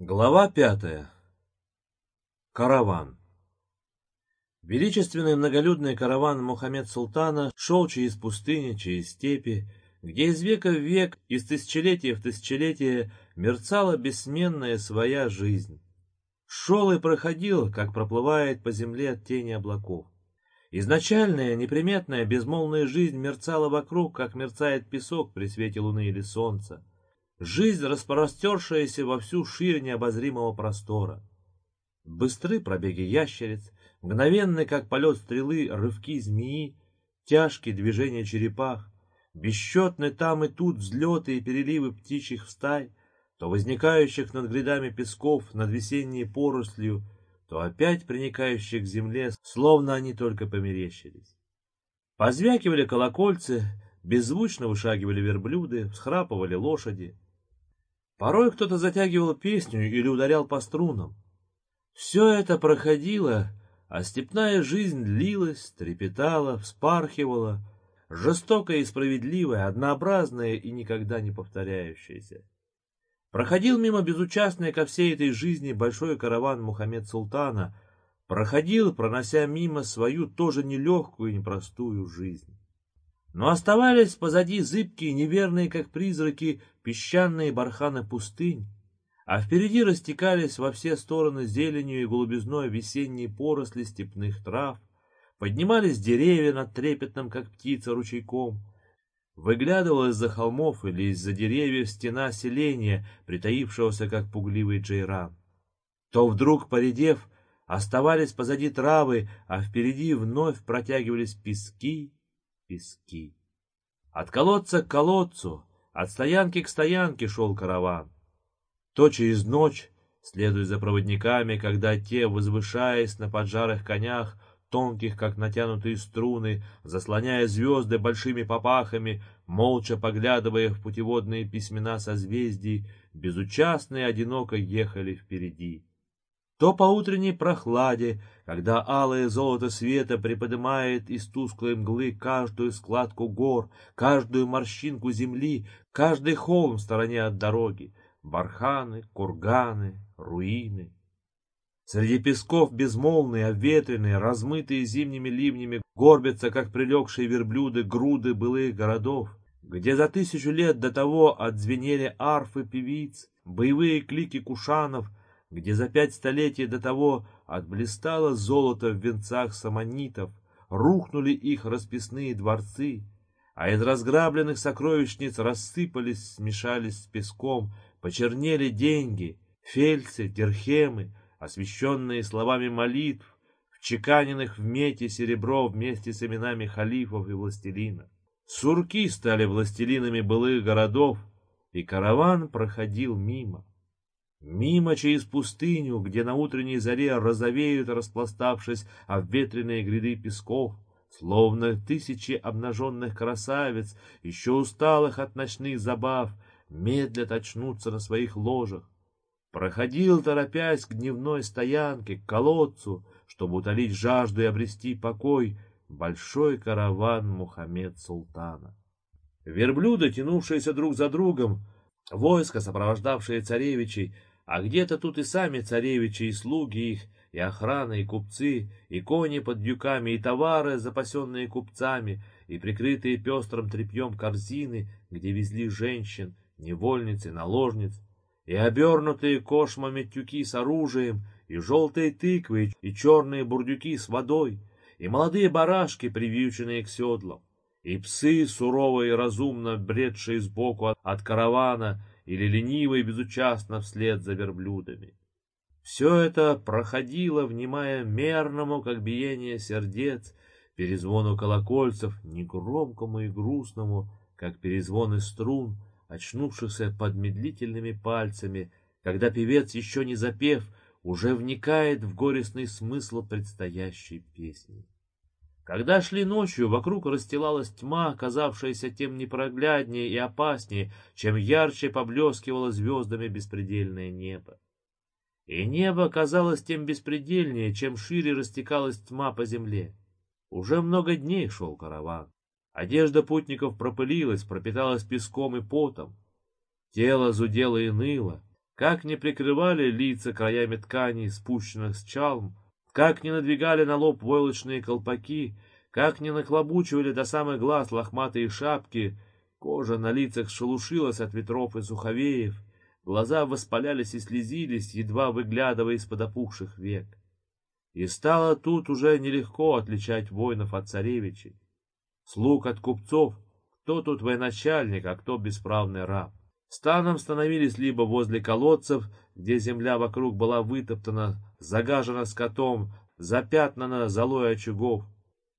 Глава пятая. Караван. Величественный многолюдный караван Мухаммед Султана шел через пустыни, через степи, где из века в век, из тысячелетия в тысячелетие мерцала бессменная своя жизнь. Шел и проходил, как проплывает по земле от тени облаков. Изначальная, неприметная, безмолвная жизнь мерцала вокруг, как мерцает песок при свете луны или солнца. Жизнь, распростершаяся во всю ширь необозримого простора. Быстры пробеги ящериц, мгновенны, как полет стрелы, рывки змеи, тяжкие движения черепах, бесчетны там и тут взлеты и переливы птичьих стай, то возникающих над грядами песков, над весенней порослью, то опять приникающих к земле, словно они только померещились. Позвякивали колокольцы, беззвучно вышагивали верблюды, всхрапывали лошади. Порой кто-то затягивал песню или ударял по струнам. Все это проходило, а степная жизнь длилась, трепетала, вспархивала, жестокая и справедливая, однообразная и никогда не повторяющаяся. Проходил мимо безучастный ко всей этой жизни большой караван Мухаммед Султана, проходил, пронося мимо свою тоже нелегкую и непростую жизнь. Но оставались позади зыбкие, неверные, как призраки, песчаные барханы пустынь, а впереди растекались во все стороны зеленью и голубизной весенние поросли степных трав, поднимались деревья над трепетным, как птица, ручейком, выглядывала из-за холмов или из-за деревьев стена селения, притаившегося, как пугливый джейран. То вдруг, поредев, оставались позади травы, а впереди вновь протягивались пески, пески. От колодца к колодцу, от стоянки к стоянке шел караван. То через ночь, следуя за проводниками, когда те, возвышаясь на поджарых конях, тонких, как натянутые струны, заслоняя звезды большими попахами, молча поглядывая в путеводные письмена созвездий, безучастно и одиноко ехали впереди то по утренней прохладе, когда алое золото света приподнимает из тусклой мглы каждую складку гор, каждую морщинку земли, каждый холм в стороне от дороги, барханы, курганы, руины. Среди песков безмолвные, обветренные, размытые зимними ливнями, горбятся, как прилегшие верблюды, груды былых городов, где за тысячу лет до того отзвенели арфы певиц, боевые клики кушанов — где за пять столетий до того отблистало золото в венцах самонитов, рухнули их расписные дворцы, а из разграбленных сокровищниц рассыпались, смешались с песком, почернели деньги, фельцы, дирхемы, освященные словами молитв, вчеканенных в мете серебро вместе с именами халифов и властелинов. Сурки стали властелинами былых городов, и караван проходил мимо. Мимо через пустыню, где на утренней заре розовеют, распластавшись обветренные гряды песков, словно тысячи обнаженных красавиц, еще усталых от ночных забав, медлят очнуться на своих ложах. Проходил, торопясь к дневной стоянке, к колодцу, чтобы утолить жажду и обрести покой, большой караван Мухаммед Султана. Верблюды, тянувшиеся друг за другом, войско, сопровождавшее царевичей, а где-то тут и сами царевичи, и слуги их, и охрана, и купцы, и кони под дюками, и товары, запасенные купцами, и прикрытые пестрым тряпьем корзины, где везли женщин, невольниц и наложниц, и обернутые кошмами тюки с оружием, и желтые тыквы, и черные бурдюки с водой, и молодые барашки, привьюченные к седлам, и псы, сурово и разумно бредшие сбоку от каравана, или лениво и безучастно вслед за верблюдами. Все это проходило, внимая мерному, как биение сердец, перезвону колокольцев, негромкому и грустному, как перезвоны струн, очнувшихся под медлительными пальцами, когда певец, еще не запев, уже вникает в горестный смысл предстоящей песни. Когда шли ночью, вокруг расстилалась тьма, казавшаяся тем непрогляднее и опаснее, чем ярче поблескивало звездами беспредельное небо. И небо казалось тем беспредельнее, чем шире растекалась тьма по земле. Уже много дней шел караван. Одежда путников пропылилась, пропиталась песком и потом. Тело зудело и ныло. как не прикрывали лица краями тканей, спущенных с чалм, как не надвигали на лоб войлочные колпаки, как не наклобучивали до самых глаз лохматые шапки, кожа на лицах шелушилась от ветров и суховеев, глаза воспалялись и слезились, едва выглядывая из-под опухших век. И стало тут уже нелегко отличать воинов от царевичей, слуг от купцов, кто тут военачальник, а кто бесправный раб. Станом становились либо возле колодцев, где земля вокруг была вытоптана, загажена скотом, запятнана золой очагов,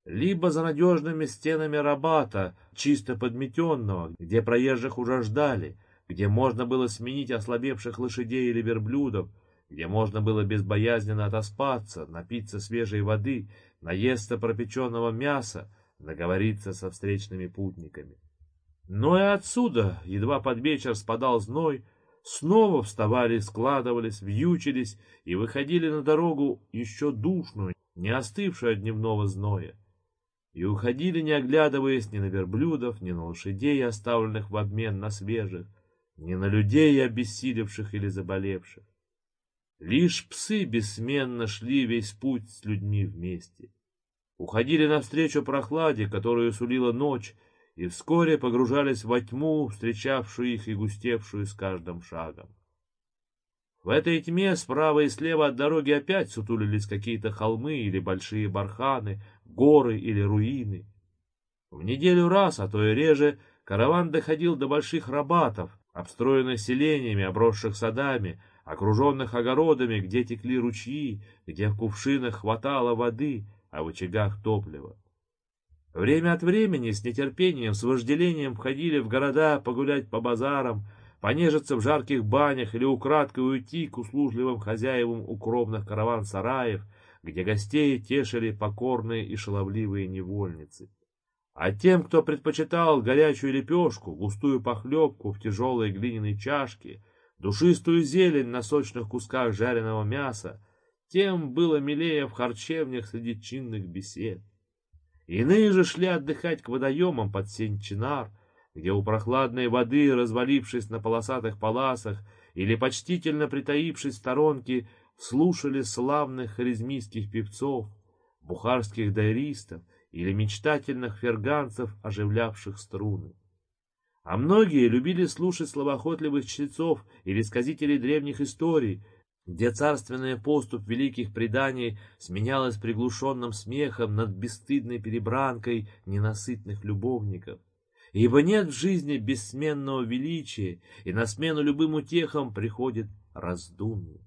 либо за надежными стенами рабата, чисто подметенного, где проезжих уже ждали, где можно было сменить ослабевших лошадей или верблюдов, где можно было безбоязненно отоспаться, напиться свежей воды, наесться пропеченного мяса, договориться со встречными путниками. Но и отсюда, едва под вечер спадал зной, снова вставали, складывались, вьючились и выходили на дорогу еще душную, не остывшую от дневного зноя. И уходили, не оглядываясь ни на верблюдов, ни на лошадей, оставленных в обмен на свежих, ни на людей, обессилевших или заболевших. Лишь псы бессменно шли весь путь с людьми вместе. Уходили навстречу прохладе, которую сулила ночь, и вскоре погружались во тьму, встречавшую их и густевшую с каждым шагом. В этой тьме справа и слева от дороги опять сутулились какие-то холмы или большие барханы, горы или руины. В неделю раз, а то и реже, караван доходил до больших рабатов, обстроенных селениями, обросших садами, окруженных огородами, где текли ручьи, где в кувшинах хватало воды, а в очагах топлива. Время от времени с нетерпением, с вожделением входили в города погулять по базарам, понежиться в жарких банях или украдкой уйти к услужливым хозяевам укромных караван-сараев, где гостей тешили покорные и шаловливые невольницы. А тем, кто предпочитал горячую лепешку, густую похлебку в тяжелой глиняной чашке, душистую зелень на сочных кусках жареного мяса, тем было милее в харчевнях среди чинных бесед. Иные же шли отдыхать к водоемам под сень чинар, где у прохладной воды, развалившись на полосатых паласах или почтительно притаившись в сторонке, слушали славных харизмийских певцов, бухарских дайристов или мечтательных ферганцев, оживлявших струны. А многие любили слушать словоохотливых чтецов или сказителей древних историй, где царственная поступ великих преданий сменялась приглушенным смехом над бесстыдной перебранкой ненасытных любовников. Ибо нет в жизни бессменного величия, и на смену любым утехам приходит раздумье.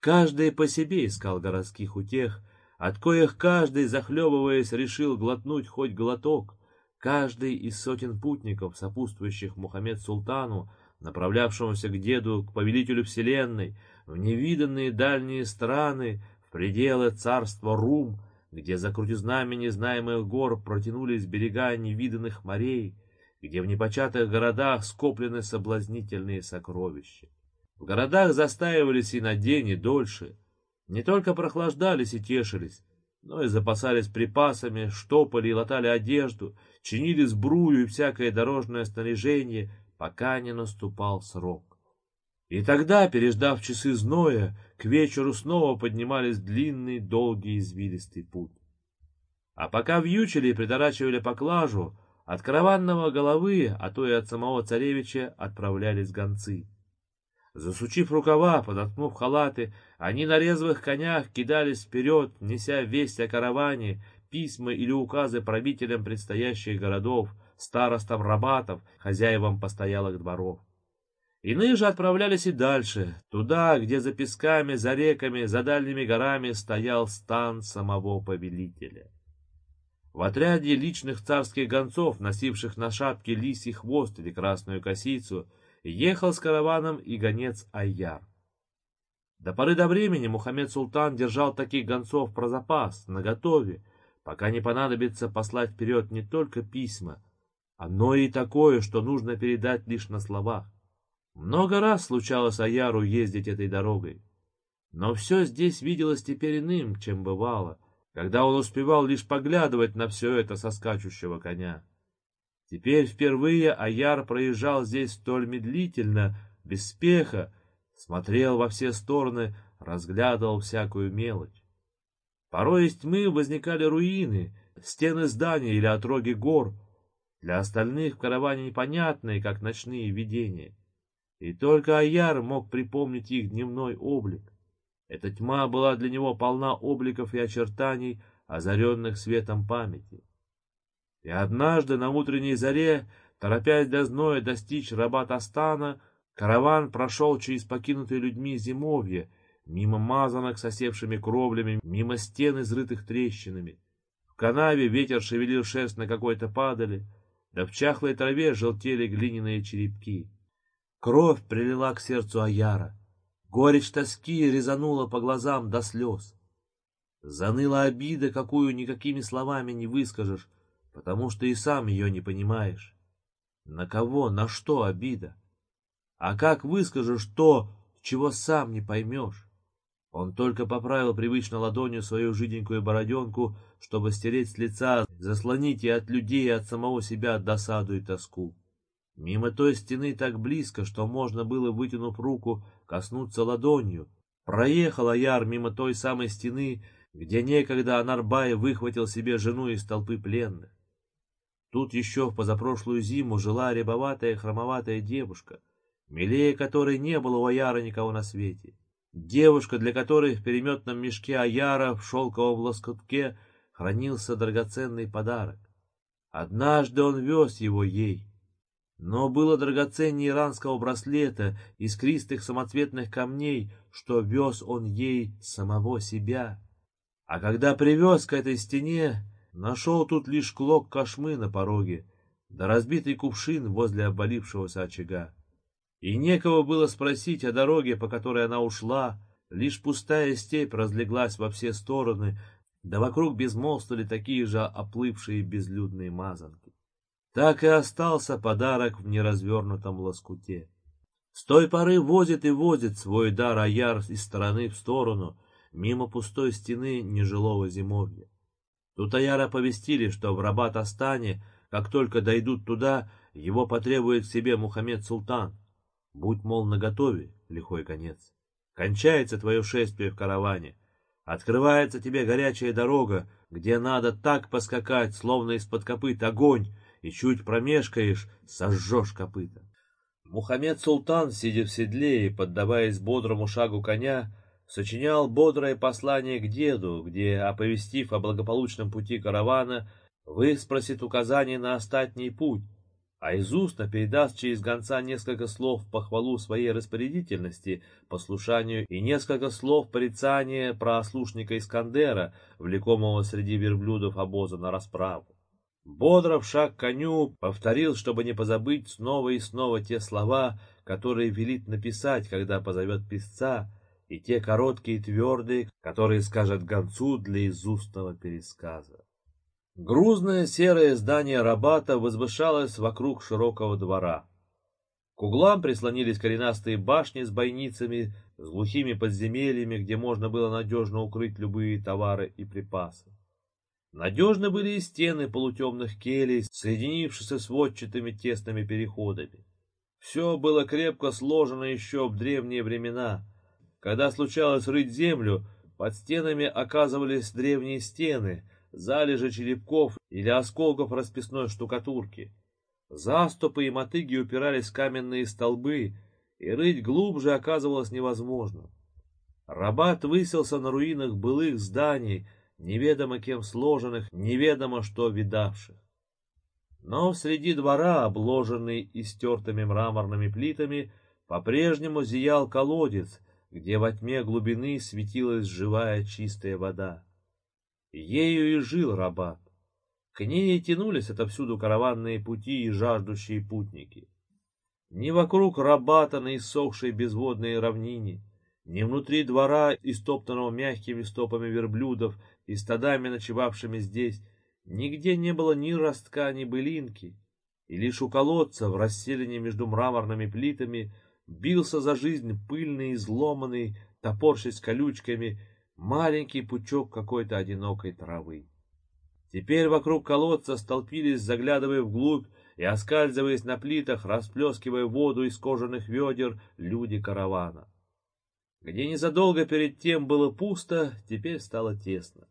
Каждый по себе искал городских утех, от коих каждый, захлебываясь, решил глотнуть хоть глоток. Каждый из сотен путников, сопутствующих Мухаммед Султану, направлявшемуся к деду, к повелителю вселенной, в невиданные дальние страны, в пределы царства Рум, где за крутизнами незнаемых гор протянулись берега невиданных морей, где в непочатых городах скоплены соблазнительные сокровища. В городах застаивались и на день, и дольше, не только прохлаждались и тешились, но и запасались припасами, штопали и латали одежду, чинили сбрую и всякое дорожное снаряжение, пока не наступал срок. И тогда, переждав часы зноя, к вечеру снова поднимались длинный, долгий, извилистый путь. А пока вьючили и придорачивали поклажу, от караванного головы, а то и от самого царевича отправлялись гонцы. Засучив рукава, подоткнув халаты, они на резвых конях кидались вперед, неся весть о караване, письма или указы правителям предстоящих городов, старостам рабатов, хозяевам постоялых дворов. Иные же отправлялись и дальше, туда, где за песками, за реками, за дальними горами стоял стан самого повелителя. В отряде личных царских гонцов, носивших на шапке лисий хвост или красную косицу, ехал с караваном и гонец Айяр. До поры до времени Мухаммед Султан держал таких гонцов про запас, наготове, пока не понадобится послать вперед не только письма, но и такое, что нужно передать лишь на словах. Много раз случалось Аяру ездить этой дорогой. Но все здесь виделось теперь иным, чем бывало, когда он успевал лишь поглядывать на все это со скачущего коня. Теперь впервые Аяр проезжал здесь столь медлительно, без спеха, смотрел во все стороны, разглядывал всякую мелочь. Порой из тьмы возникали руины, стены зданий или отроги гор, для остальных в караване непонятные, как ночные видения. И только Аяр мог припомнить их дневной облик. Эта тьма была для него полна обликов и очертаний, озаренных светом памяти. И однажды на утренней заре, торопясь до зноя достичь Рабат-Астана, караван прошел через покинутые людьми зимовье, мимо мазанок с осевшими кровлями, мимо стен, изрытых трещинами. В канаве ветер шевелил шерсть на какой-то падали, да в чахлой траве желтели глиняные черепки. Кровь прилила к сердцу Аяра. Горечь тоски резанула по глазам до слез. Заныла обида, какую никакими словами не выскажешь, потому что и сам ее не понимаешь. На кого, на что обида? А как выскажешь то, чего сам не поймешь? Он только поправил привычно ладонью свою жиденькую бороденку, чтобы стереть с лица, заслонить и от людей, и от самого себя досаду и тоску. Мимо той стены так близко, что можно было, вытянув руку, коснуться ладонью. Проехал Аяр мимо той самой стены, где некогда Анарбай выхватил себе жену из толпы пленных. Тут еще в позапрошлую зиму жила рябоватая хромоватая девушка, милее которой не было у Аяра никого на свете. Девушка, для которой в переметном мешке Аяра в шелковом лоскутке хранился драгоценный подарок. Однажды он вез его ей, но было драгоценнее иранского браслета, искристых самоцветных камней, что вез он ей самого себя. А когда привез к этой стене, Нашел тут лишь клок кошмы на пороге, да разбитый кувшин возле обвалившегося очага. И некого было спросить о дороге, по которой она ушла, лишь пустая степь разлеглась во все стороны, да вокруг безмолвствовали такие же оплывшие безлюдные мазанки. Так и остался подарок в неразвернутом лоскуте. С той поры возит и возит свой дар Аяр из стороны в сторону, мимо пустой стены нежилого зимовья. Тут Аяра повестили, что в Рабат-Астане, как только дойдут туда, его потребует к себе Мухаммед Султан. Будь, мол, наготове, лихой конец. Кончается твое шествие в караване. Открывается тебе горячая дорога, где надо так поскакать, словно из-под копыт огонь, и чуть промешкаешь, сожжешь копыта. Мухаммед Султан, сидя в седле и поддаваясь бодрому шагу коня, сочинял бодрое послание к деду, где, оповестив о благополучном пути каравана, выспросит указание на остатний путь, а из устно передаст через гонца несколько слов похвалу своей распорядительности, послушанию и несколько слов порицания про ослушника Искандера, влекомого среди верблюдов обоза на расправу. Бодро в шаг коню повторил, чтобы не позабыть снова и снова те слова, которые велит написать, когда позовет писца, и те короткие и твердые, которые скажет гонцу для изустного пересказа. Грузное серое здание Рабата возвышалось вокруг широкого двора. К углам прислонились коренастые башни с бойницами, с глухими подземельями, где можно было надежно укрыть любые товары и припасы. Надежны были и стены полутемных келей, соединившиеся с водчатыми тесными переходами. Все было крепко сложено еще в древние времена, когда случалось рыть землю, под стенами оказывались древние стены, залежи черепков или осколков расписной штукатурки. Заступы и мотыги упирались в каменные столбы, и рыть глубже оказывалось невозможно. Рабат выселся на руинах былых зданий, неведомо кем сложенных, неведомо что видавших. Но среди двора, обложенный истертыми мраморными плитами, по-прежнему зиял колодец — где во тьме глубины светилась живая чистая вода. Ею и жил Рабат. К ней и тянулись отовсюду караванные пути и жаждущие путники. Ни вокруг Рабата на иссохшей безводной равнине, ни внутри двора, истоптанного мягкими стопами верблюдов и стадами, ночевавшими здесь, нигде не было ни ростка, ни былинки, и лишь у колодца в расселении между мраморными плитами бился за жизнь пыльный, изломанный, топорщись колючками, маленький пучок какой-то одинокой травы. Теперь вокруг колодца столпились, заглядывая вглубь и оскальзываясь на плитах, расплескивая воду из кожаных ведер, люди каравана. Где незадолго перед тем было пусто, теперь стало тесно.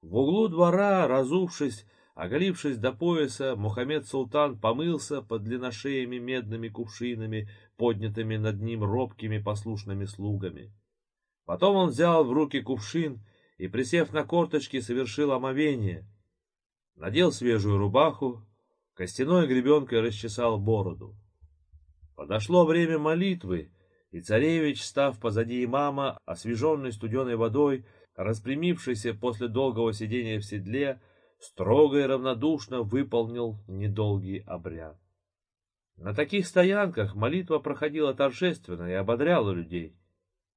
В углу двора, разувшись, оголившись до пояса, Мухаммед Султан помылся под длинношеями медными кувшинами, поднятыми над ним робкими послушными слугами. Потом он взял в руки кувшин и, присев на корточки, совершил омовение. Надел свежую рубаху, костяной гребенкой расчесал бороду. Подошло время молитвы, и царевич, став позади имама, освеженный студеной водой, распрямившийся после долгого сидения в седле, строго и равнодушно выполнил недолгий обряд. На таких стоянках молитва проходила торжественно и ободряла людей.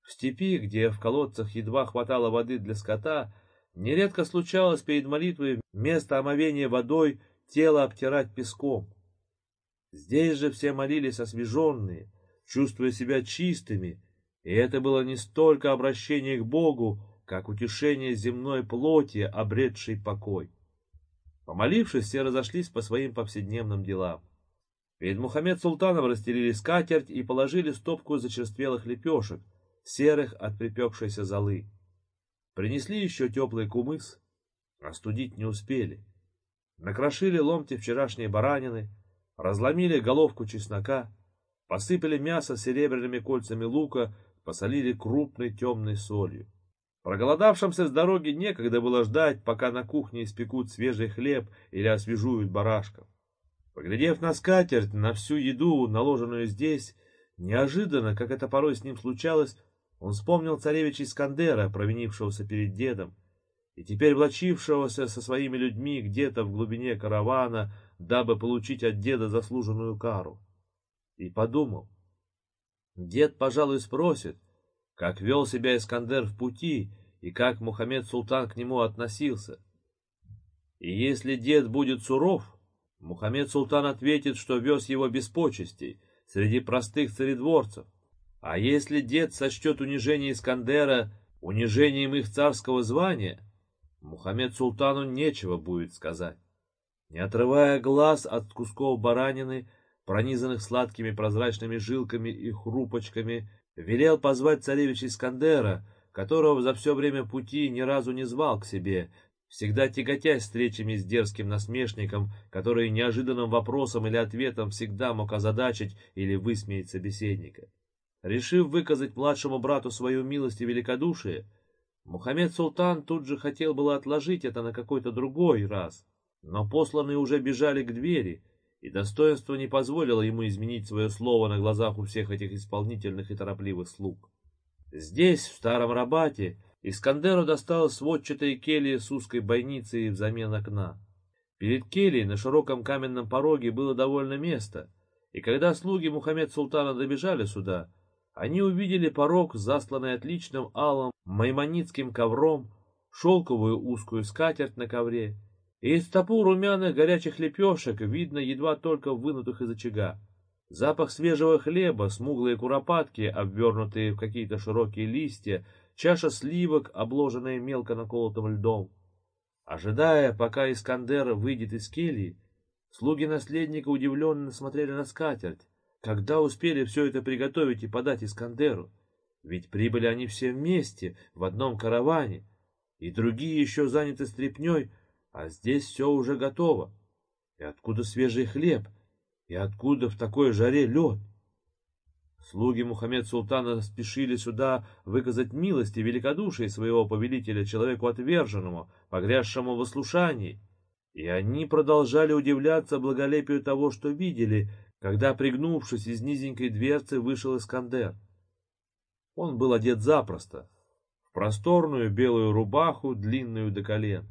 В степи, где в колодцах едва хватало воды для скота, нередко случалось перед молитвой вместо омовения водой тело обтирать песком. Здесь же все молились освеженные, чувствуя себя чистыми, и это было не столько обращение к Богу, как утешение земной плоти, обретшей покой. Помолившись, все разошлись по своим повседневным делам. Перед Мухаммед Султаном расстелили скатерть и положили стопку зачерствелых лепешек, серых от припекшейся золы. Принесли еще теплый кумыс, остудить не успели. Накрошили ломти вчерашней баранины, разломили головку чеснока, посыпали мясо серебряными кольцами лука, посолили крупной темной солью. Проголодавшимся с дороги некогда было ждать, пока на кухне испекут свежий хлеб или освежуют барашков. Поглядев на скатерть, на всю еду, наложенную здесь, неожиданно, как это порой с ним случалось, он вспомнил царевича Искандера, провинившегося перед дедом, и теперь влачившегося со своими людьми где-то в глубине каравана, дабы получить от деда заслуженную кару. И подумал, дед, пожалуй, спросит, как вел себя Искандер в пути и как Мухаммед Султан к нему относился. И если дед будет суров, Мухаммед Султан ответит, что вез его без почестей, среди простых царедворцев. А если дед сочтет унижение Искандера унижением их царского звания, Мухаммед Султану нечего будет сказать. Не отрывая глаз от кусков баранины, пронизанных сладкими прозрачными жилками и хрупочками, велел позвать царевича Искандера, которого за все время пути ни разу не звал к себе, всегда тяготясь встречами с дерзким насмешником, который неожиданным вопросом или ответом всегда мог озадачить или высмеять собеседника. Решив выказать младшему брату свою милость и великодушие, Мухаммед Султан тут же хотел было отложить это на какой-то другой раз, но посланные уже бежали к двери, и достоинство не позволило ему изменить свое слово на глазах у всех этих исполнительных и торопливых слуг. Здесь, в старом рабате, Искандеру досталось сводчатые кельи с узкой бойницей взамен окна. Перед кельей на широком каменном пороге было довольно места, и когда слуги Мухаммед Султана добежали сюда, они увидели порог, засланный отличным алым маймонитским ковром, шелковую узкую скатерть на ковре, и из стопу румяных горячих лепешек видно едва только вынутых из очага. Запах свежего хлеба, смуглые куропатки, обвернутые в какие-то широкие листья, чаша сливок, обложенная мелко наколотым льдом. Ожидая, пока Искандер выйдет из кельи, слуги наследника удивленно смотрели на скатерть, когда успели все это приготовить и подать Искандеру. Ведь прибыли они все вместе, в одном караване, и другие еще заняты стряпней, а здесь все уже готово. И откуда свежий хлеб? И откуда в такой жаре лед? Слуги Мухаммед Султана спешили сюда выказать милость и великодушие своего повелителя человеку отверженному, погрязшему в ослушании. И они продолжали удивляться благолепию того, что видели, когда, пригнувшись из низенькой дверцы, вышел Искандер. Он был одет запросто, в просторную белую рубаху, длинную до колен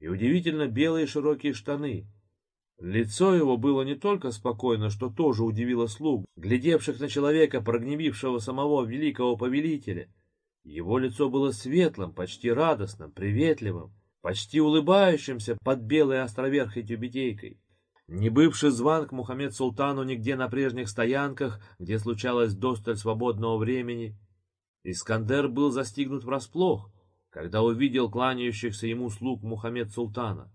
и удивительно белые широкие штаны. Лицо его было не только спокойно, что тоже удивило слуг, глядевших на человека, прогневившего самого великого повелителя. Его лицо было светлым, почти радостным, приветливым, почти улыбающимся под белой островерхой тюбетейкой. Не бывший зван к Мухаммед Султану нигде на прежних стоянках, где случалось досталь свободного времени, Искандер был застигнут врасплох, когда увидел кланяющихся ему слуг Мухаммед Султана.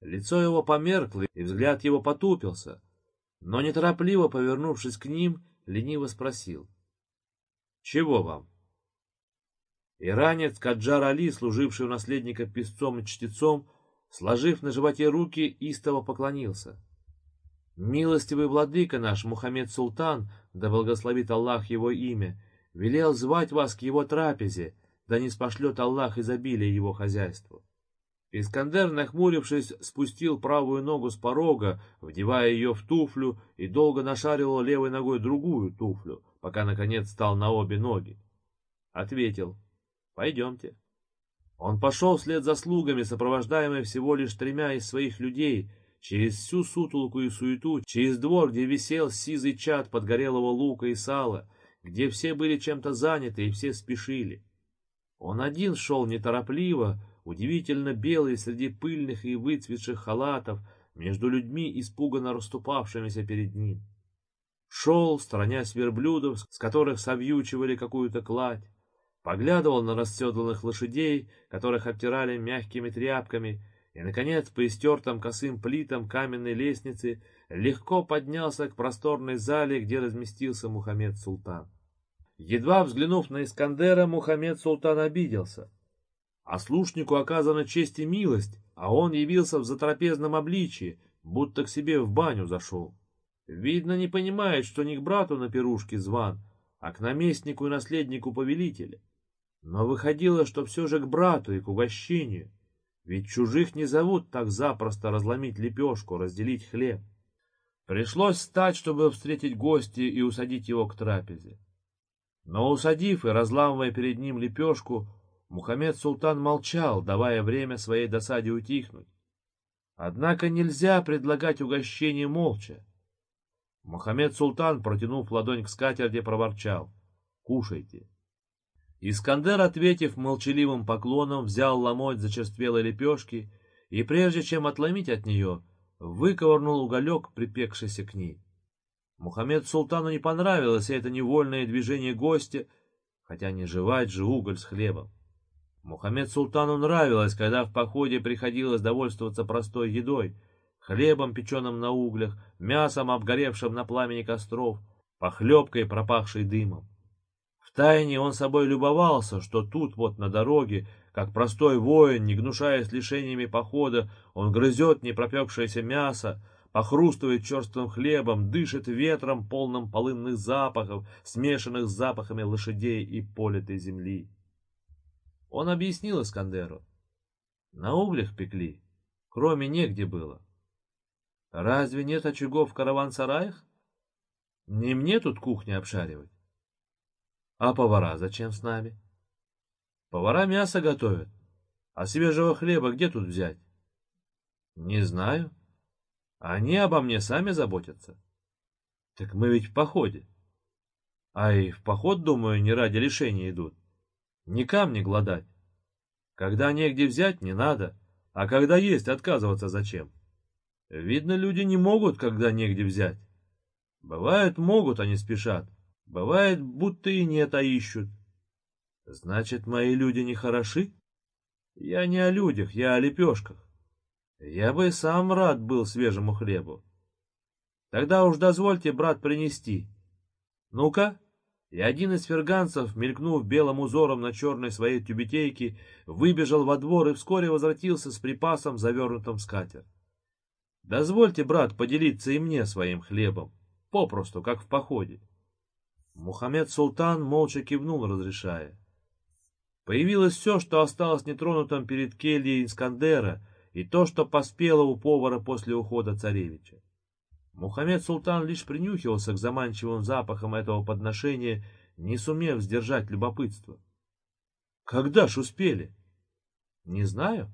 Лицо его померкло, и взгляд его потупился, но неторопливо повернувшись к ним, лениво спросил. Чего вам? Иранец Каджар Али, служивший у наследника песцом и чтецом, сложив на животе руки, истово поклонился. Милостивый владыка наш, Мухаммед Султан, да благословит Аллах его имя, велел звать вас к его трапезе, да не спошлет Аллах изобилие его хозяйству. Искандер, нахмурившись, спустил правую ногу с порога, вдевая ее в туфлю, и долго нашаривал левой ногой другую туфлю, пока, наконец, стал на обе ноги. Ответил, «Пойдемте». Он пошел вслед за слугами, сопровождаемый всего лишь тремя из своих людей, через всю сутолку и суету, через двор, где висел сизый чад подгорелого лука и сала, где все были чем-то заняты и все спешили. Он один шел неторопливо, удивительно белый среди пыльных и выцветших халатов, между людьми, испуганно расступавшимися перед ним. Шел, сторонясь верблюдов, с которых совьючивали какую-то кладь, поглядывал на расседланных лошадей, которых обтирали мягкими тряпками, и, наконец, по истертым косым плитам каменной лестницы легко поднялся к просторной зале, где разместился Мухаммед Султан. Едва взглянув на Искандера, Мухаммед Султан обиделся. А слушнику оказана честь и милость, а он явился в затрапезном обличии, будто к себе в баню зашел. Видно, не понимает, что не к брату на пирушке зван, а к наместнику и наследнику повелителя. Но выходило, что все же к брату и к угощению, ведь чужих не зовут так запросто разломить лепешку, разделить хлеб. Пришлось встать, чтобы встретить гостя и усадить его к трапезе. Но усадив и разламывая перед ним лепешку, Мухаммед Султан молчал, давая время своей досаде утихнуть. Однако нельзя предлагать угощение молча. Мухаммед Султан, протянув ладонь к скатерти, проворчал. «Кушайте». Искандер, ответив молчаливым поклоном, взял ломоть зачерствелой лепешки и, прежде чем отломить от нее, выковырнул уголек, припекшийся к ней. Мухаммед Султану не понравилось это невольное движение гостя, хотя не жевать же уголь с хлебом. Мухаммед Султану нравилось, когда в походе приходилось довольствоваться простой едой, хлебом, печеным на углях, мясом, обгоревшим на пламени костров, похлебкой, пропахшей дымом. Втайне он собой любовался, что тут вот на дороге, как простой воин, не гнушаясь лишениями похода, он грызет непропекшееся мясо, похрустывает черствым хлебом, дышит ветром, полным полынных запахов, смешанных с запахами лошадей и политой земли. Он объяснил Искандеру. На углях пекли, кроме негде было. Разве нет очагов в караван-сараях? Не мне тут кухня обшаривать. А повара зачем с нами? Повара мясо готовят. А свежего хлеба где тут взять? Не знаю. Они обо мне сами заботятся. Так мы ведь в походе. А и в поход, думаю, не ради лишения идут. Не камни гладать. Когда негде взять, не надо. А когда есть, отказываться зачем? Видно, люди не могут, когда негде взять. Бывает, могут, они спешат. Бывает, будто и нет, а ищут. Значит, мои люди не хороши? Я не о людях, я о лепешках. Я бы сам рад был свежему хлебу. Тогда уж дозвольте, брат, принести. Ну-ка, и один из ферганцев, мелькнув белым узором на черной своей тюбетейке, выбежал во двор и вскоре возвратился с припасом, завернутым в скатерть. Дозвольте, брат, поделиться и мне своим хлебом, попросту, как в походе. Мухаммед Султан молча кивнул, разрешая. Появилось все, что осталось нетронутым перед кельей Искандера, и то, что поспело у повара после ухода царевича. Мухаммед Султан лишь принюхивался к заманчивым запахам этого подношения, не сумев сдержать любопытство. Когда ж успели? Не знаю.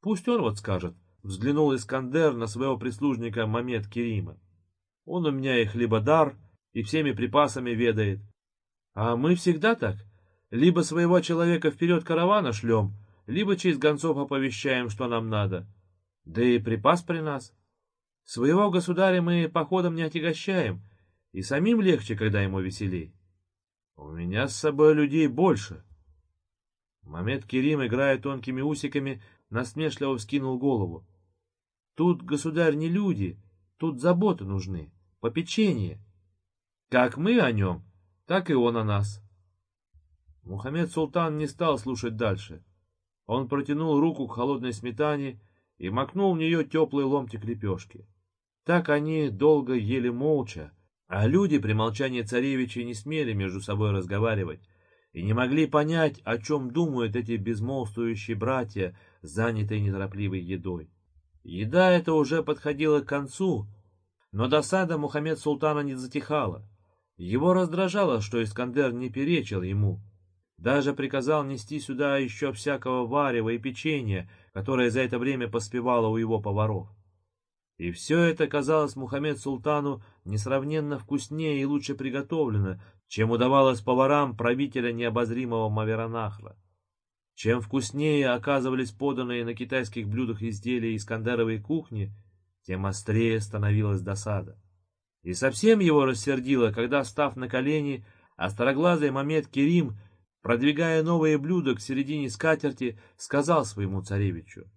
Пусть он вот скажет, взглянул Искандер на своего прислужника Мамед Керима. Он у меня и хлебодар, и всеми припасами ведает. А мы всегда так. Либо своего человека вперед каравана шлем, либо через гонцов оповещаем, что нам надо. Да и припас при нас. Своего государя мы походом не отягощаем, и самим легче, когда ему веселей. У меня с собой людей больше. Мамед Керим, играя тонкими усиками, насмешливо вскинул голову. Тут, государь, не люди, тут заботы нужны, попечение. Как мы о нем, так и он о нас. Мухаммед Султан не стал слушать дальше. Он протянул руку к холодной сметане и макнул в нее теплый ломтик лепешки. Так они долго ели молча, а люди при молчании царевича не смели между собой разговаривать и не могли понять, о чем думают эти безмолвствующие братья, занятые неторопливой едой. Еда эта уже подходила к концу, но досада Мухаммед Султана не затихала. Его раздражало, что Искандер не перечил ему, даже приказал нести сюда еще всякого варева и печенья, которое за это время поспевало у его поваров. И все это казалось Мухаммед Султану несравненно вкуснее и лучше приготовлено, чем удавалось поварам правителя необозримого Маверанахра. Чем вкуснее оказывались поданные на китайских блюдах изделия Искандеровой кухни, тем острее становилась досада. И совсем его рассердило, когда, став на колени, остроглазый Мамед Керим продвигая новые блюда к середине скатерти, сказал своему царевичу,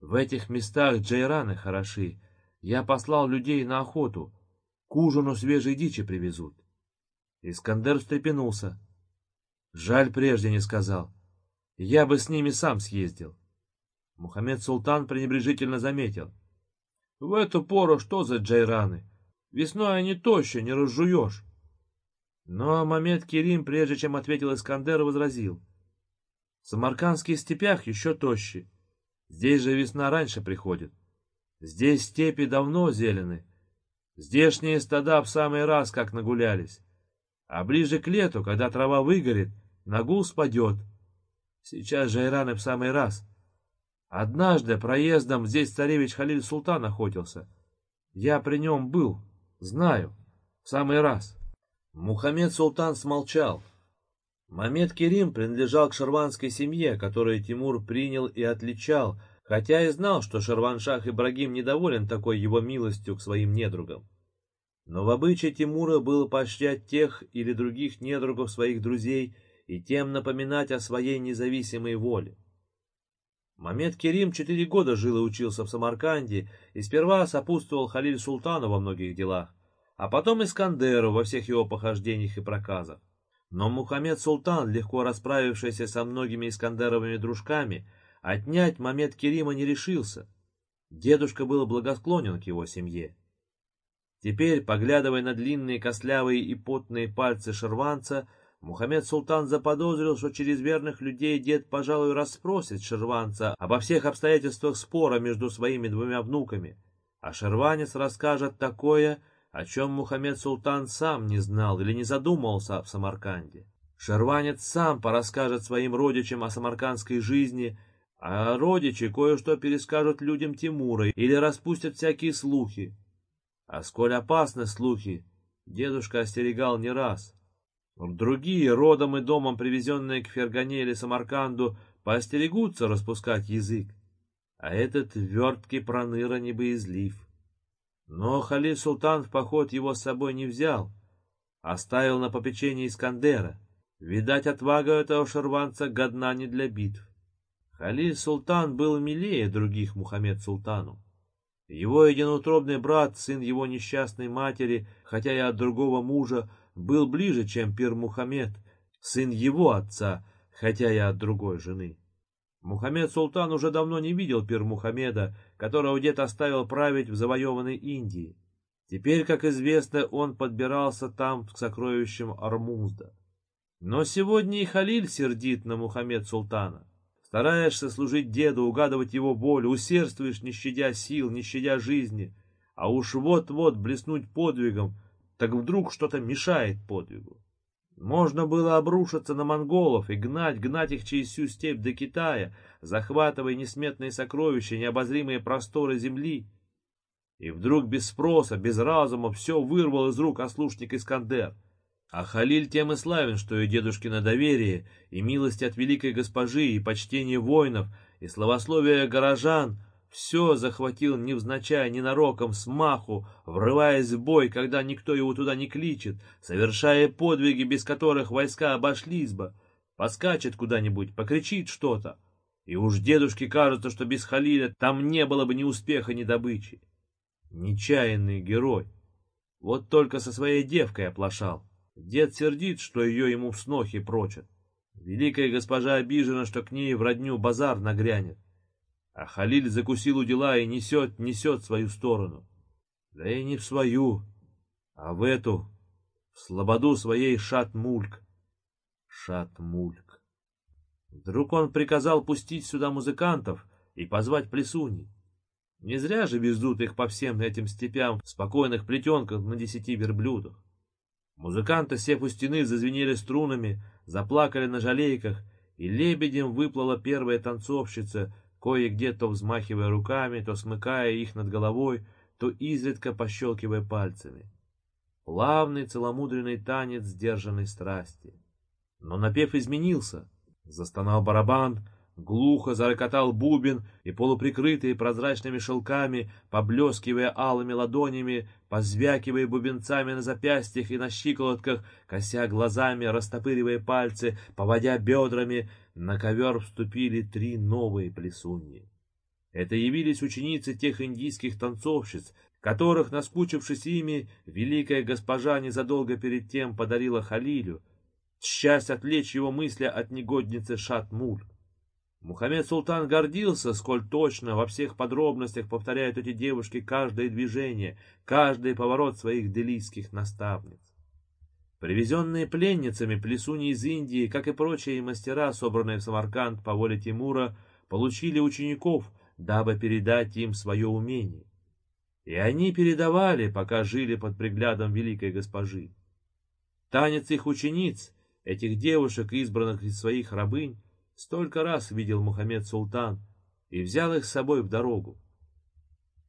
«В этих местах джейраны хороши. Я послал людей на охоту. К ужину свежей дичи привезут». Искандер встрепенулся. «Жаль, прежде не сказал. Я бы с ними сам съездил». Мухаммед Султан пренебрежительно заметил. «В эту пору что за джайраны? Весной они тощие, не разжуешь». Но Мамед Керим, прежде чем ответил Искандер, возразил. В самаркандских степях еще тоще. Здесь же весна раньше приходит. Здесь степи давно зелены. Здешние стада в самый раз как нагулялись. А ближе к лету, когда трава выгорит, нагул спадет. Сейчас же Ираны в самый раз. Однажды проездом здесь царевич Халиль Султан охотился. Я при нем был, знаю, в самый раз. Мухаммед Султан смолчал. Мамед Керим принадлежал к шарванской семье, которую Тимур принял и отличал, хотя и знал, что Шарваншах Ибрагим недоволен такой его милостью к своим недругам. Но в обычае Тимура было поощрять тех или других недругов своих друзей и тем напоминать о своей независимой воле. Мамед Керим четыре года жил и учился в Самарканде и сперва сопутствовал Халиль Султану во многих делах, а потом Искандеру во всех его похождениях и проказах. Но Мухаммед Султан, легко расправившийся со многими Искандеровыми дружками, отнять Мамед Керима не решился. Дедушка был благосклонен к его семье. Теперь, поглядывая на длинные костлявые и потные пальцы шерванца, Мухаммед Султан заподозрил, что через верных людей дед, пожалуй, расспросит шерванца обо всех обстоятельствах спора между своими двумя внуками, а шерванец расскажет такое, о чем Мухаммед Султан сам не знал или не задумывался в Самарканде. Шерванец сам порасскажет своим родичам о самаркандской жизни, а родичи кое-что перескажут людям Тимура или распустят всякие слухи. А сколь опасны слухи, дедушка остерегал не раз. Другие, родом и домом привезенные к Фергане или Самарканду, поостерегутся распускать язык, а этот верткий проныра не боязлив. Но Халиль Султан в поход его с собой не взял, оставил на попечение Искандера. Видать, отвага этого шарванца годна не для битв. Халиль Султан был милее других Мухаммед Султану. Его единоутробный брат, сын его несчастной матери, хотя и от другого мужа, был ближе, чем Пир Мухаммед, сын его отца, хотя и от другой жены. Мухаммед Султан уже давно не видел Пир Мухаммеда, которого дед оставил править в завоеванной Индии. Теперь, как известно, он подбирался там к сокровищам Армузда. Но сегодня и Халиль сердит на Мухаммед Султана. Стараешься служить деду, угадывать его волю, усердствуешь, не щадя сил, не щадя жизни, а уж вот-вот блеснуть подвигом, так вдруг что-то мешает подвигу. Можно было обрушиться на монголов и гнать, гнать их через всю степь до Китая, захватывая несметные сокровища, необозримые просторы земли. И вдруг без спроса, без разума все вырвал из рук ослушник Искандер. А Халиль тем и славен, что и дедушкино доверие, и милость от великой госпожи, и почтение воинов, и славословие горожан — все захватил невзначай, ненароком, смаху, врываясь в бой, когда никто его туда не кличет, совершая подвиги, без которых войска обошлись бы, поскачет куда-нибудь, покричит что-то. И уж дедушке кажется, что без Халиля там не было бы ни успеха, ни добычи. Нечаянный герой. Вот только со своей девкой оплошал. Дед сердит, что ее ему в снохи прочат. Великая госпожа обижена, что к ней в родню базар нагрянет. А Халиль закусил у дела и несет, несет свою сторону. Да и не в свою, а в эту, в слободу своей шат-мульк. Шат-мульк. Вдруг он приказал пустить сюда музыкантов и позвать плесуней. Не зря же везут их по всем этим степям в спокойных плетенках на десяти верблюдах. Музыканты, сев у стены, зазвенели струнами, заплакали на жалейках, и лебедем выплыла первая танцовщица, кое-где то взмахивая руками, то смыкая их над головой, то изредка пощелкивая пальцами. Плавный целомудренный танец сдержанной страсти. Но напев изменился. Застонал барабан, Глухо зарокотал бубен, и полуприкрытые прозрачными шелками, поблескивая алыми ладонями, позвякивая бубенцами на запястьях и на щиколотках, кося глазами, растопыривая пальцы, поводя бедрами, на ковер вступили три новые плесуньи. Это явились ученицы тех индийских танцовщиц, которых, наскучившись ими, великая госпожа незадолго перед тем подарила Халилю, счастье отвлечь его мысли от негодницы Шатмуль. Мухаммед Султан гордился, сколь точно во всех подробностях повторяют эти девушки каждое движение, каждый поворот своих делийских наставниц. Привезенные пленницами плесуни из Индии, как и прочие мастера, собранные в Самарканд по воле Тимура, получили учеников, дабы передать им свое умение. И они передавали, пока жили под приглядом великой госпожи. Танец их учениц, этих девушек, избранных из своих рабынь, Столько раз видел Мухаммед Султан и взял их с собой в дорогу.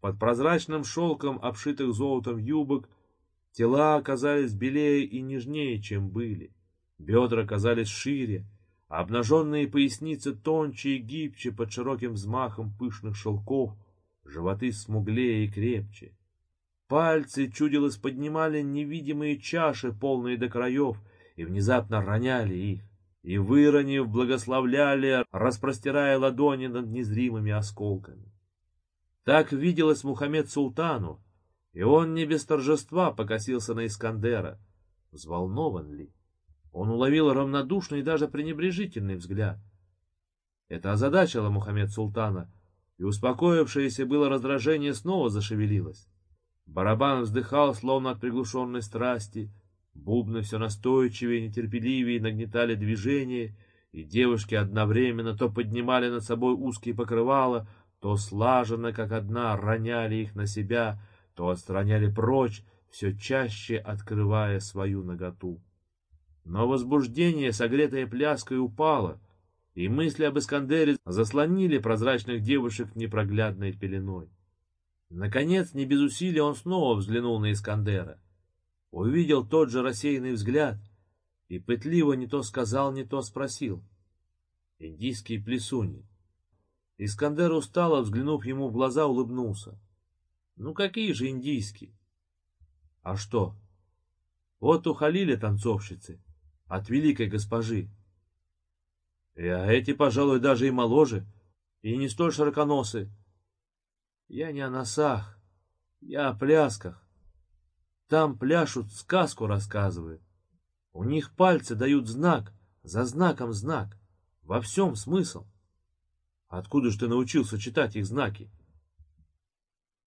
Под прозрачным шелком, обшитых золотом юбок, тела оказались белее и нежнее, чем были. Бедра казались шире, а обнаженные поясницы тонче и гибче под широким взмахом пышных шелков, животы смуглее и крепче. Пальцы, чудилось, поднимали невидимые чаши, полные до краев, и внезапно роняли их и, выронив, благословляли, распростирая ладони над незримыми осколками. Так виделось Мухаммед Султану, и он не без торжества покосился на Искандера. Взволнован ли? Он уловил равнодушный и даже пренебрежительный взгляд. Это озадачило Мухаммед Султана, и успокоившееся было раздражение снова зашевелилось. Барабан вздыхал, словно от приглушенной страсти, Бубны все настойчивее и нетерпеливее нагнетали движение, и девушки одновременно то поднимали над собой узкие покрывала, то слаженно, как одна, роняли их на себя, то отстраняли прочь, все чаще открывая свою наготу. Но возбуждение, согретое пляской, упало, и мысли об Искандере заслонили прозрачных девушек непроглядной пеленой. Наконец, не без усилия, он снова взглянул на Искандера увидел тот же рассеянный взгляд и пытливо не то сказал, не то спросил. Индийские плесуни. Искандер устало, взглянув ему в глаза, улыбнулся. Ну какие же индийские? А что? Вот у Халиля танцовщицы, от великой госпожи. И, а эти, пожалуй, даже и моложе, и не столь широконосы. Я не о носах, я о плясках. Там пляшут, сказку рассказывают. У них пальцы дают знак, за знаком знак. Во всем смысл. Откуда ж ты научился читать их знаки?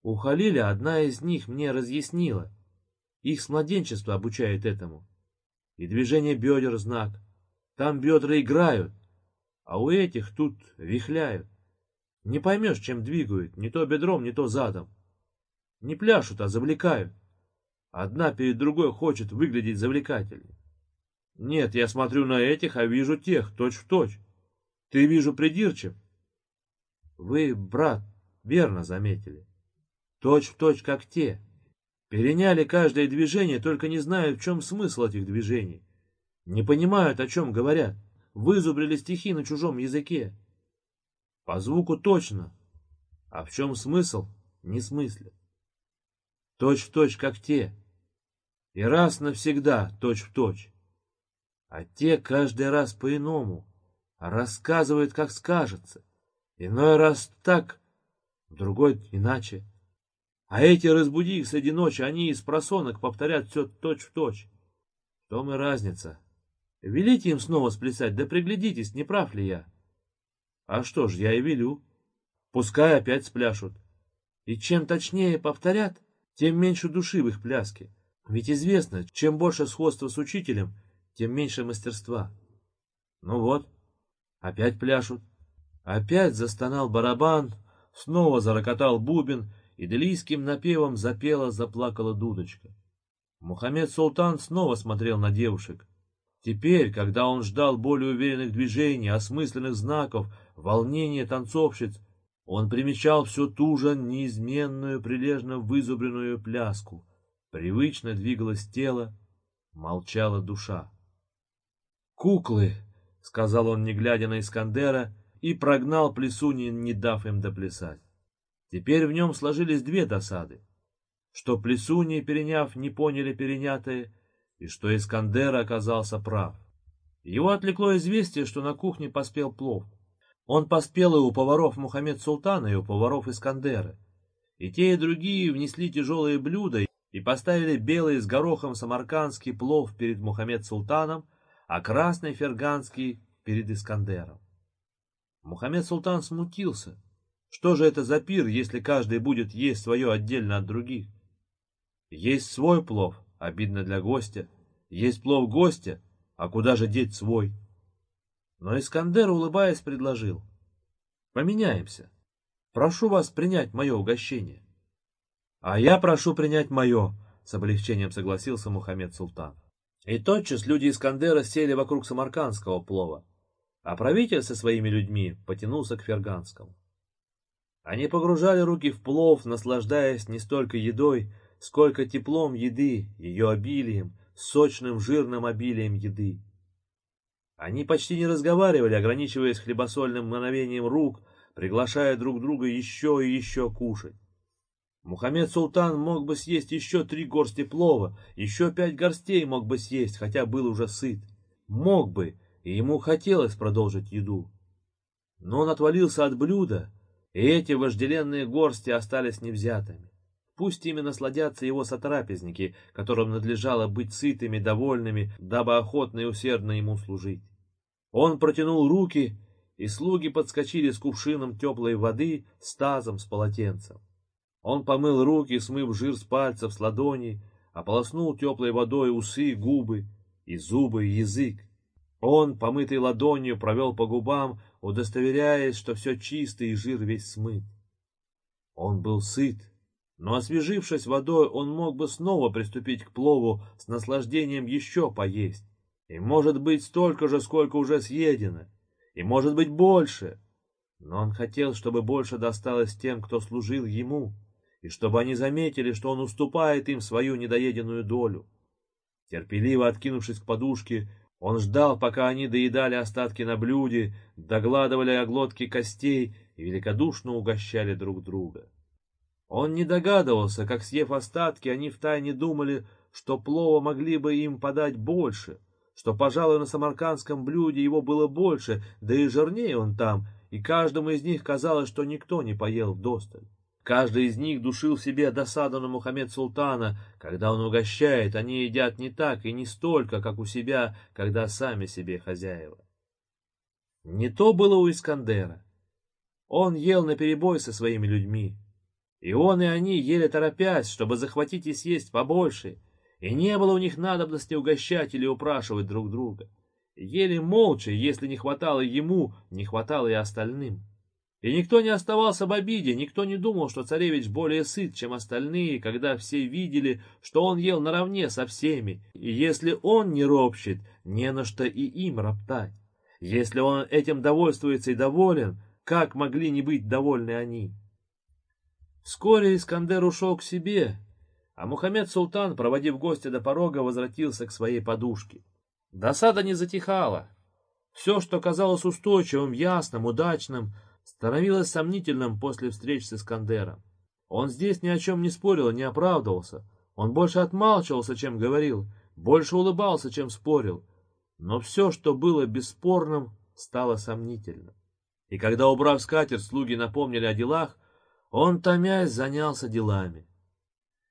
У Халиля одна из них мне разъяснила. Их с младенчества обучают этому. И движение бедер знак. Там бедра играют, а у этих тут вихляют. Не поймешь, чем двигают, не то бедром, не то задом. Не пляшут, а завлекают. Одна перед другой хочет выглядеть завлекательней. Нет, я смотрю на этих, а вижу тех, точь в точь. Ты, вижу, придирчив. Вы, брат, верно заметили. Точь в точь, как те. Переняли каждое движение, только не знают, в чем смысл этих движений. Не понимают, о чем говорят. Вызубрили стихи на чужом языке. По звуку точно, а в чем смысл, не смыслят. Точь в точь, как те и раз навсегда, точь-в-точь. А те каждый раз по-иному, рассказывают, как скажется. Иной раз так, в другой иначе. А эти, разбуди их среди ночи, они из просонок повторят все точь-в-точь. В том и разница. Велите им снова сплясать, да приглядитесь, не прав ли я? А что ж, я и велю. Пускай опять спляшут. И чем точнее повторят, тем меньше души в их пляске. Ведь известно, чем больше сходства с учителем, тем меньше мастерства. Ну вот, опять пляшут. Опять застонал барабан, снова зарокотал бубен, и делийским напевом запела, заплакала дудочка. Мухаммед Султан снова смотрел на девушек. Теперь, когда он ждал более уверенных движений, осмысленных знаков, волнения танцовщиц, он примечал всю ту же неизменную, прилежно вызубренную пляску. Привычно двигалось тело, молчала душа. «Куклы!» — сказал он, не глядя на Искандера, и прогнал плесуни, не дав им доплясать. Теперь в нем сложились две досады. Что плесуни, переняв, не поняли перенятые, и что Искандер оказался прав. Его отвлекло известие, что на кухне поспел плов. Он поспел и у поваров Мухаммед Султана, и у поваров Искандера. И те, и другие внесли тяжелые блюда и поставили белый с горохом самаркандский плов перед Мухаммед Султаном, а красный ферганский перед Искандером. Мухаммед Султан смутился. Что же это за пир, если каждый будет есть свое отдельно от других? Есть свой плов, обидно для гостя. Есть плов гостя, а куда же деть свой? Но Искандер, улыбаясь, предложил. Поменяемся. Прошу вас принять мое угощение. А я прошу принять мое, с облегчением согласился Мухаммед Султан. И тотчас люди Искандера сели вокруг самаркандского плова а правитель со своими людьми потянулся к Ферганскому. Они погружали руки в плов, наслаждаясь не столько едой, сколько теплом еды, ее обилием, сочным жирным обилием еды. Они почти не разговаривали, ограничиваясь хлебосольным мгновением рук, приглашая друг друга еще и еще кушать. Мухаммед Султан мог бы съесть еще три горсти плова, еще пять горстей мог бы съесть, хотя был уже сыт. Мог бы, и ему хотелось продолжить еду. Но он отвалился от блюда, и эти вожделенные горсти остались невзятыми. Пусть именно насладятся его сотрапезники, которым надлежало быть сытыми, довольными, дабы охотно и усердно ему служить. Он протянул руки, и слуги подскочили с кувшином теплой воды, с тазом, с полотенцем. Он помыл руки, смыв жир с пальцев, с ладоней, ополоснул теплой водой усы, губы, и зубы, и язык. Он, помытый ладонью, провел по губам, удостоверяясь, что все чисто и жир весь смыт. Он был сыт, но, освежившись водой, он мог бы снова приступить к плову с наслаждением еще поесть. И может быть столько же, сколько уже съедено, и может быть больше. Но он хотел, чтобы больше досталось тем, кто служил ему, и чтобы они заметили, что он уступает им свою недоеденную долю. Терпеливо откинувшись к подушке, он ждал, пока они доедали остатки на блюде, догладывали оглотки костей и великодушно угощали друг друга. Он не догадывался, как, съев остатки, они втайне думали, что плова могли бы им подать больше, что, пожалуй, на самаркандском блюде его было больше, да и жирнее он там, и каждому из них казалось, что никто не поел вдосталь. Каждый из них душил в себе досаду на Мухаммед Султана. Когда он угощает, они едят не так и не столько, как у себя, когда сами себе хозяева. Не то было у Искандера. Он ел наперебой со своими людьми. И он, и они ели торопясь, чтобы захватить и съесть побольше, и не было у них надобности угощать или упрашивать друг друга. Ели молча, если не хватало ему, не хватало и остальным. И никто не оставался в обиде, никто не думал, что царевич более сыт, чем остальные, когда все видели, что он ел наравне со всеми, и если он не ропщет, не на что и им роптать. Если он этим довольствуется и доволен, как могли не быть довольны они? Вскоре Искандер ушел к себе, а Мухаммед Султан, проводив гостя до порога, возвратился к своей подушке. Досада не затихала. Все, что казалось устойчивым, ясным, удачным, становилось сомнительным после встреч с Искандером. Он здесь ни о чем не спорил не оправдывался. Он больше отмалчивался, чем говорил, больше улыбался, чем спорил. Но все, что было бесспорным, стало сомнительным. И когда, убрав скатерть, слуги напомнили о делах, он, томясь, занялся делами.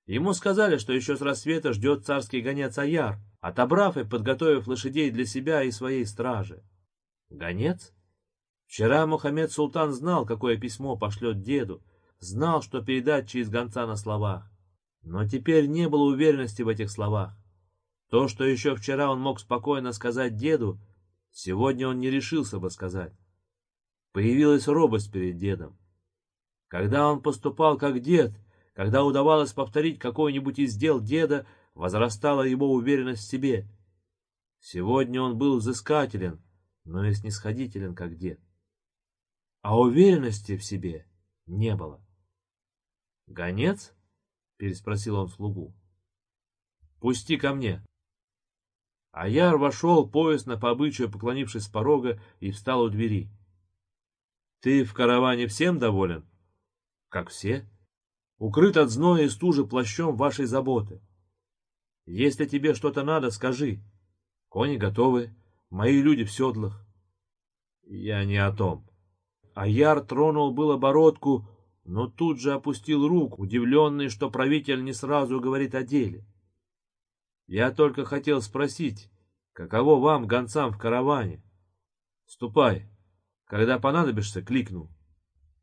Ему сказали, что еще с рассвета ждет царский гонец Аяр. отобрав и подготовив лошадей для себя и своей стражи. Гонец? Вчера Мухаммед Султан знал, какое письмо пошлет деду, знал, что передать через гонца на словах. Но теперь не было уверенности в этих словах. То, что еще вчера он мог спокойно сказать деду, сегодня он не решился бы сказать. Появилась робость перед дедом. Когда он поступал как дед, когда удавалось повторить какой-нибудь из дел деда, возрастала его уверенность в себе. Сегодня он был взыскателен, но и снисходителен, как дед. А уверенности в себе не было. «Гонец?» — переспросил он слугу. «Пусти ко мне». Аяр вошел, поясно по обычаю поклонившись с порога, и встал у двери. «Ты в караване всем доволен?» «Как все. Укрыт от зноя и стужи плащом вашей заботы. Если тебе что-то надо, скажи. Кони готовы, мои люди в седлах». «Я не о том». Аяр тронул было бородку, но тут же опустил руку, удивленный, что правитель не сразу говорит о деле. Я только хотел спросить, каково вам, гонцам в караване? Ступай, когда понадобишься, кликну.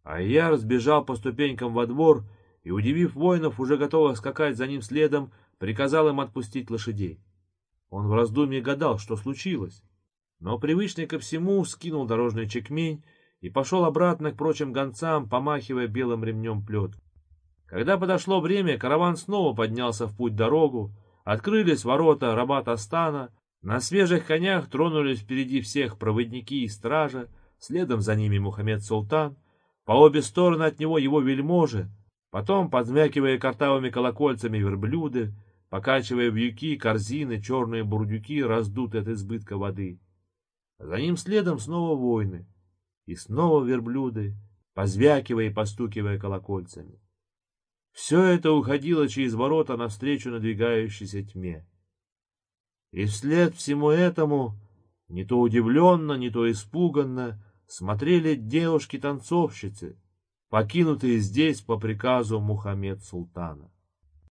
А я разбежал по ступенькам во двор и, удивив воинов, уже готовых скакать за ним следом, приказал им отпустить лошадей. Он в раздумье гадал, что случилось, но привычный ко всему скинул дорожный чекмень и пошел обратно к прочим гонцам, помахивая белым ремнем плет. Когда подошло время, караван снова поднялся в путь-дорогу, открылись ворота Рабат-Астана, на свежих конях тронулись впереди всех проводники и стража, следом за ними Мухаммед Султан, по обе стороны от него его вельможи, потом, подмякивая картавыми колокольцами верблюды, покачивая вьюки, корзины, черные бурдюки, раздутые от избытка воды. За ним следом снова войны и снова верблюды, позвякивая и постукивая колокольцами. Все это уходило через ворота навстречу надвигающейся тьме. И вслед всему этому, не то удивленно, не то испуганно, смотрели девушки-танцовщицы, покинутые здесь по приказу Мухаммед Султана.